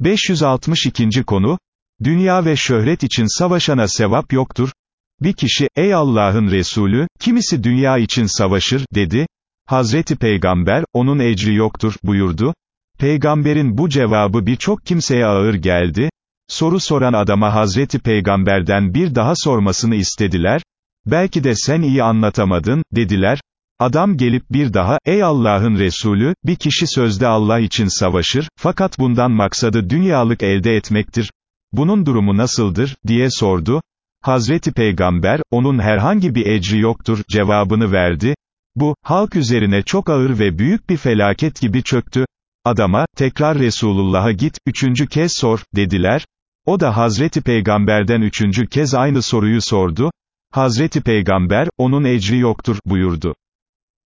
562. konu, Dünya ve şöhret için savaşana sevap yoktur. Bir kişi, ey Allah'ın Resulü, kimisi dünya için savaşır, dedi. Hazreti Peygamber, onun ecri yoktur, buyurdu. Peygamberin bu cevabı birçok kimseye ağır geldi. Soru soran adama Hazreti Peygamberden bir daha sormasını istediler. Belki de sen iyi anlatamadın, dediler. Adam gelip bir daha, ey Allah'ın Resulü, bir kişi sözde Allah için savaşır, fakat bundan maksadı dünyalık elde etmektir. Bunun durumu nasıldır, diye sordu. Hazreti Peygamber, onun herhangi bir ecri yoktur, cevabını verdi. Bu, halk üzerine çok ağır ve büyük bir felaket gibi çöktü. Adama, tekrar Resulullah'a git, üçüncü kez sor, dediler. O da Hazreti Peygamberden üçüncü kez aynı soruyu sordu. Hazreti Peygamber, onun ecri yoktur, buyurdu.